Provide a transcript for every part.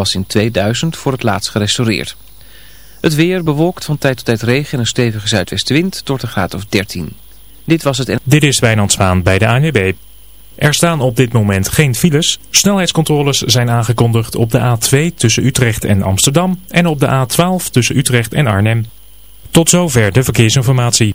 was in 2000 voor het laatst gerestaureerd. Het weer bewolkt van tijd tot tijd regen en een stevige zuidwestenwind tot een graad of 13. Dit was het... Dit is Wijnand Zwaan bij de ANWB. Er staan op dit moment geen files. Snelheidscontroles zijn aangekondigd op de A2 tussen Utrecht en Amsterdam en op de A12 tussen Utrecht en Arnhem. Tot zover de verkeersinformatie.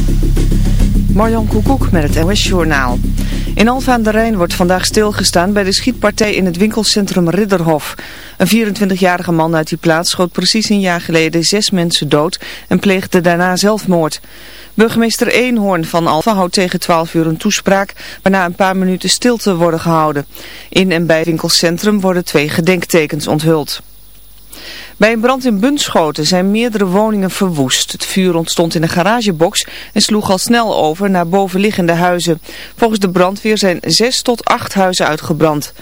Marjan Koekoek met het NOS Journaal. In Alfa aan de Rijn wordt vandaag stilgestaan bij de schietpartij in het winkelcentrum Ridderhof. Een 24-jarige man uit die plaats schoot precies een jaar geleden zes mensen dood en pleegde daarna zelfmoord. Burgemeester Eenhoorn van Alfa houdt tegen 12 uur een toespraak waarna een paar minuten stilte worden gehouden. In en bij het winkelcentrum worden twee gedenktekens onthuld. Bij een brand in Bunschoten zijn meerdere woningen verwoest. Het vuur ontstond in een garagebox en sloeg al snel over naar bovenliggende huizen. Volgens de brandweer zijn zes tot acht huizen uitgebrand.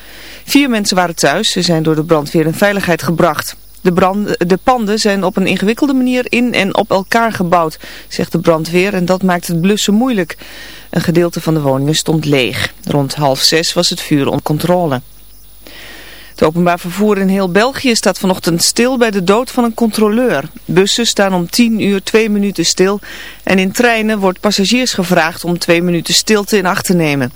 Vier mensen waren thuis, ze zijn door de brandweer in veiligheid gebracht. De, brand, de panden zijn op een ingewikkelde manier in en op elkaar gebouwd, zegt de brandweer en dat maakt het blussen moeilijk. Een gedeelte van de woningen stond leeg. Rond half zes was het vuur onder controle. Het openbaar vervoer in heel België staat vanochtend stil bij de dood van een controleur. Bussen staan om 10 uur 2 minuten stil en in treinen wordt passagiers gevraagd om 2 minuten stilte in acht te nemen.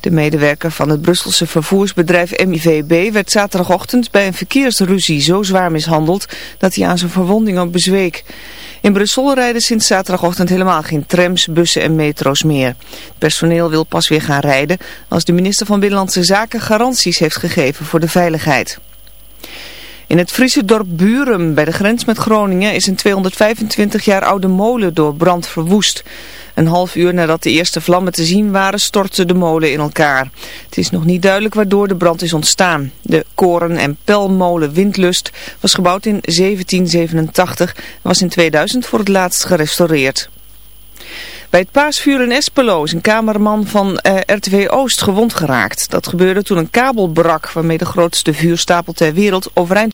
De medewerker van het Brusselse vervoersbedrijf MIVB werd zaterdagochtend bij een verkeersruzie zo zwaar mishandeld dat hij aan zijn verwondingen bezweek. In Brussel rijden sinds zaterdagochtend helemaal geen trams, bussen en metro's meer. Het personeel wil pas weer gaan rijden als de minister van Binnenlandse Zaken garanties heeft gegeven voor de veiligheid. In het Friese dorp Burum bij de grens met Groningen is een 225 jaar oude molen door brand verwoest. Een half uur nadat de eerste vlammen te zien waren stortte de molen in elkaar. Het is nog niet duidelijk waardoor de brand is ontstaan. De koren- en pelmolen Windlust was gebouwd in 1787 en was in 2000 voor het laatst gerestaureerd. Bij het paasvuur in Espelo is een kamerman van eh, RTW Oost gewond geraakt. Dat gebeurde toen een kabel brak waarmee de grootste vuurstapel ter wereld overeind